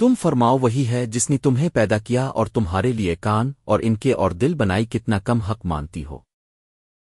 تم فرماؤ وہی ہے جس نے تمہیں پیدا کیا اور تمہارے لیے کان اور ان کے اور دل بنائی کتنا کم حق مانتی ہو۔